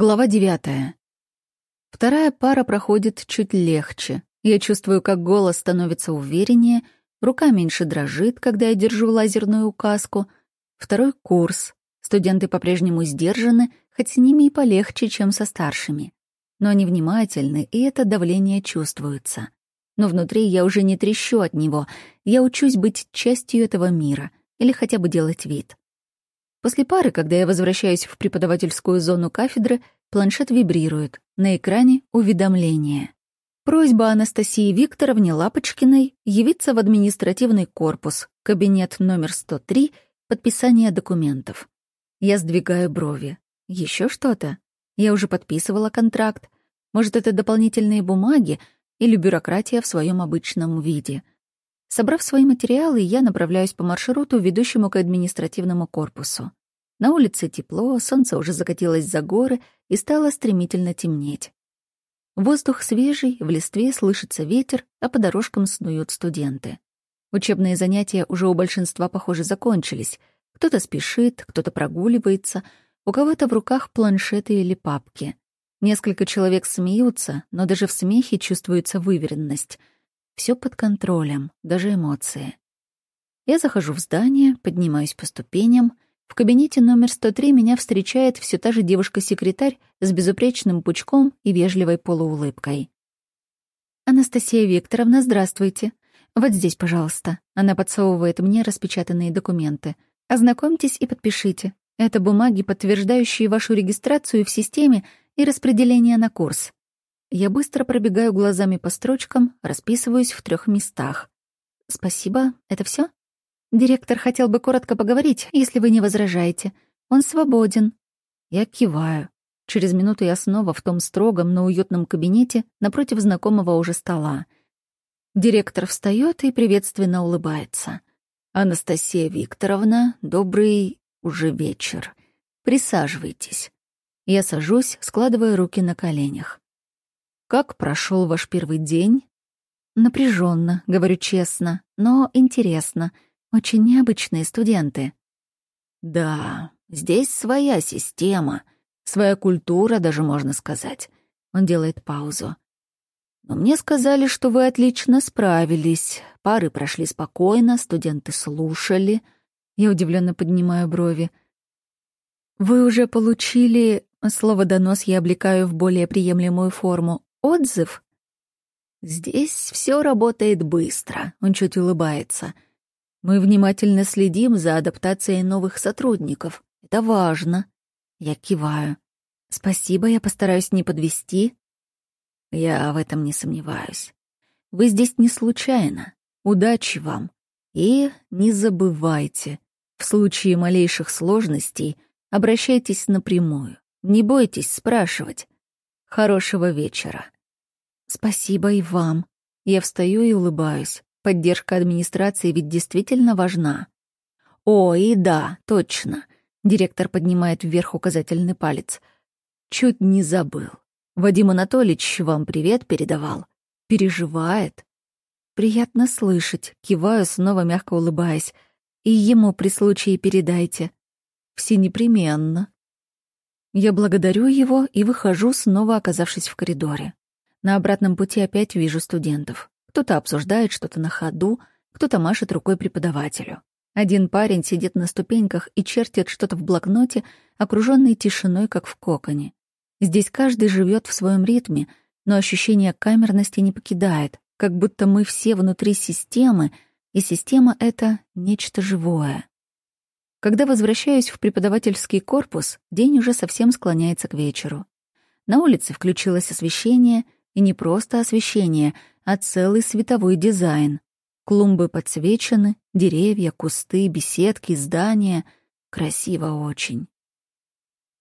Глава девятая. Вторая пара проходит чуть легче. Я чувствую, как голос становится увереннее, рука меньше дрожит, когда я держу лазерную указку. Второй курс. Студенты по-прежнему сдержаны, хоть с ними и полегче, чем со старшими. Но они внимательны, и это давление чувствуется. Но внутри я уже не трещу от него, я учусь быть частью этого мира или хотя бы делать вид. После пары, когда я возвращаюсь в преподавательскую зону кафедры, планшет вибрирует. На экране — уведомление. Просьба Анастасии Викторовне Лапочкиной явиться в административный корпус, кабинет номер 103, подписание документов. Я сдвигаю брови. Еще что-то? Я уже подписывала контракт. Может, это дополнительные бумаги или бюрократия в своем обычном виде — Собрав свои материалы, я направляюсь по маршруту, ведущему к административному корпусу. На улице тепло, солнце уже закатилось за горы и стало стремительно темнеть. Воздух свежий, в листве слышится ветер, а по дорожкам снуют студенты. Учебные занятия уже у большинства, похоже, закончились. Кто-то спешит, кто-то прогуливается, у кого-то в руках планшеты или папки. Несколько человек смеются, но даже в смехе чувствуется выверенность — все под контролем, даже эмоции. Я захожу в здание, поднимаюсь по ступеням. В кабинете номер 103 меня встречает все та же девушка-секретарь с безупречным пучком и вежливой полуулыбкой. «Анастасия Викторовна, здравствуйте. Вот здесь, пожалуйста». Она подсовывает мне распечатанные документы. «Ознакомьтесь и подпишите. Это бумаги, подтверждающие вашу регистрацию в системе и распределение на курс. Я быстро пробегаю глазами по строчкам, расписываюсь в трех местах. «Спасибо. Это все? Директор хотел бы коротко поговорить, если вы не возражаете. Он свободен». Я киваю. Через минуту я снова в том строгом, но уютном кабинете напротив знакомого уже стола. Директор встает и приветственно улыбается. «Анастасия Викторовна, добрый уже вечер. Присаживайтесь». Я сажусь, складывая руки на коленях. Как прошел ваш первый день? Напряженно, говорю честно, но интересно. Очень необычные студенты. Да, здесь своя система, своя культура, даже можно сказать. Он делает паузу. Но мне сказали, что вы отлично справились. Пары прошли спокойно, студенты слушали. Я удивленно поднимаю брови. Вы уже получили... Слово «донос» я облекаю в более приемлемую форму отзыв? Здесь все работает быстро, он чуть улыбается. Мы внимательно следим за адаптацией новых сотрудников. Это важно. Я киваю. Спасибо, я постараюсь не подвести. Я в этом не сомневаюсь. Вы здесь не случайно. Удачи вам. И не забывайте, в случае малейших сложностей обращайтесь напрямую. Не бойтесь спрашивать. Хорошего вечера. Спасибо и вам. Я встаю и улыбаюсь. Поддержка администрации ведь действительно важна. О, и да, точно. Директор поднимает вверх указательный палец. Чуть не забыл. Вадим Анатольевич вам привет передавал. Переживает. Приятно слышать. Киваю, снова мягко улыбаясь. И ему при случае передайте. Все непременно. Я благодарю его и выхожу, снова оказавшись в коридоре. На обратном пути опять вижу студентов. Кто-то обсуждает что-то на ходу, кто-то машет рукой преподавателю. Один парень сидит на ступеньках и чертит что-то в блокноте, окруженный тишиной, как в коконе. Здесь каждый живет в своем ритме, но ощущение камерности не покидает, как будто мы все внутри системы, и система — это нечто живое. Когда возвращаюсь в преподавательский корпус, день уже совсем склоняется к вечеру. На улице включилось освещение, и не просто освещение, а целый световой дизайн. Клумбы подсвечены, деревья, кусты, беседки, здания. Красиво очень.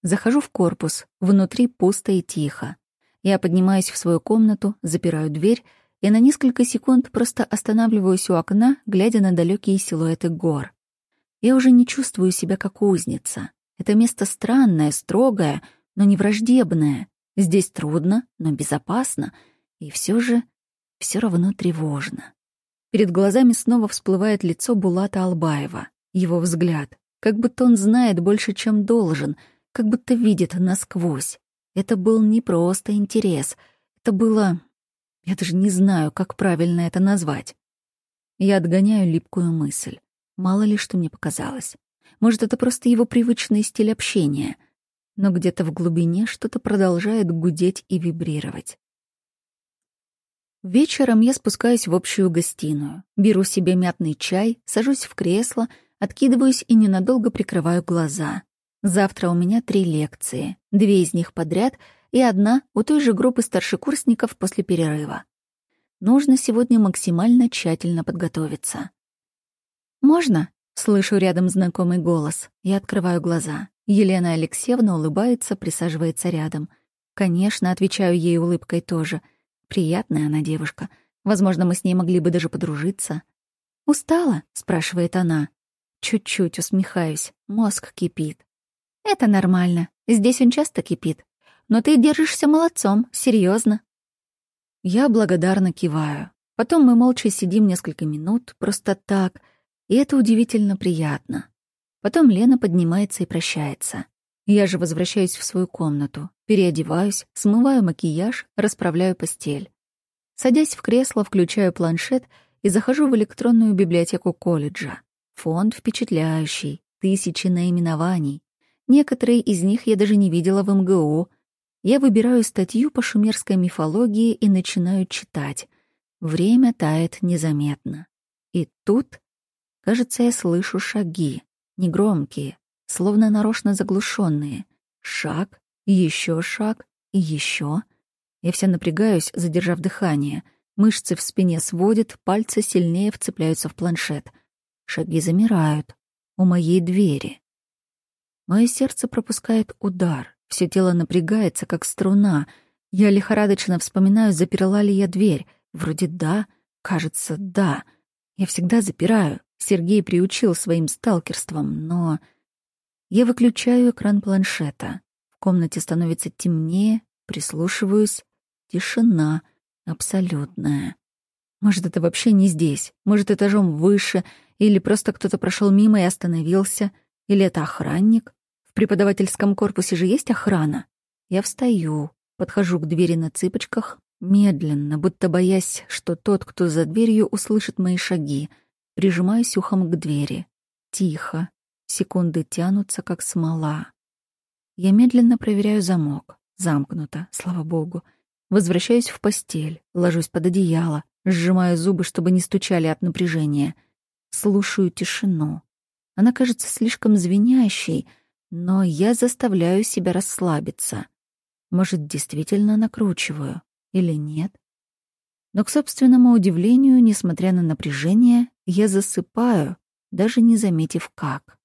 Захожу в корпус, внутри пусто и тихо. Я поднимаюсь в свою комнату, запираю дверь и на несколько секунд просто останавливаюсь у окна, глядя на далекие силуэты гор. Я уже не чувствую себя как узница. Это место странное, строгое, но не враждебное. Здесь трудно, но безопасно, и все же все равно тревожно. Перед глазами снова всплывает лицо Булата Албаева, его взгляд, как будто он знает больше, чем должен, как будто видит насквозь. Это был не просто интерес. Это было... Я даже не знаю, как правильно это назвать. Я отгоняю липкую мысль. Мало ли что мне показалось. Может, это просто его привычный стиль общения. Но где-то в глубине что-то продолжает гудеть и вибрировать. Вечером я спускаюсь в общую гостиную, беру себе мятный чай, сажусь в кресло, откидываюсь и ненадолго прикрываю глаза. Завтра у меня три лекции, две из них подряд и одна у той же группы старшекурсников после перерыва. Нужно сегодня максимально тщательно подготовиться. «Можно?» — слышу рядом знакомый голос. Я открываю глаза. Елена Алексеевна улыбается, присаживается рядом. Конечно, отвечаю ей улыбкой тоже — Приятная она девушка. Возможно, мы с ней могли бы даже подружиться. «Устала?» — спрашивает она. Чуть-чуть усмехаюсь. Мозг кипит. «Это нормально. Здесь он часто кипит. Но ты держишься молодцом, серьезно. Я благодарно киваю. Потом мы молча сидим несколько минут, просто так, и это удивительно приятно. Потом Лена поднимается и прощается. Я же возвращаюсь в свою комнату, переодеваюсь, смываю макияж, расправляю постель. Садясь в кресло, включаю планшет и захожу в электронную библиотеку колледжа. Фонд впечатляющий, тысячи наименований. Некоторые из них я даже не видела в МГУ. Я выбираю статью по шумерской мифологии и начинаю читать. Время тает незаметно. И тут, кажется, я слышу шаги, негромкие, словно нарочно заглушенные. Шаг, еще шаг и еще. Я вся напрягаюсь, задержав дыхание. Мышцы в спине сводят, пальцы сильнее вцепляются в планшет. Шаги замирают. У моей двери. Мое сердце пропускает удар. Все тело напрягается, как струна. Я лихорадочно вспоминаю, заперла ли я дверь. Вроде да, кажется, да. Я всегда запираю. Сергей приучил своим сталкерством, но... Я выключаю экран планшета. В комнате становится темнее, прислушиваюсь. Тишина абсолютная. Может, это вообще не здесь, может, этажом выше, или просто кто-то прошел мимо и остановился, или это охранник. В преподавательском корпусе же есть охрана. Я встаю, подхожу к двери на цыпочках, медленно, будто боясь, что тот, кто за дверью, услышит мои шаги. Прижимаюсь ухом к двери. Тихо, Секунды тянутся, как смола. Я медленно проверяю замок. Замкнуто, слава богу. Возвращаюсь в постель, ложусь под одеяло, сжимаю зубы, чтобы не стучали от напряжения. Слушаю тишину. Она кажется слишком звенящей, но я заставляю себя расслабиться. Может, действительно накручиваю или нет? Но, к собственному удивлению, несмотря на напряжение, я засыпаю, даже не заметив как.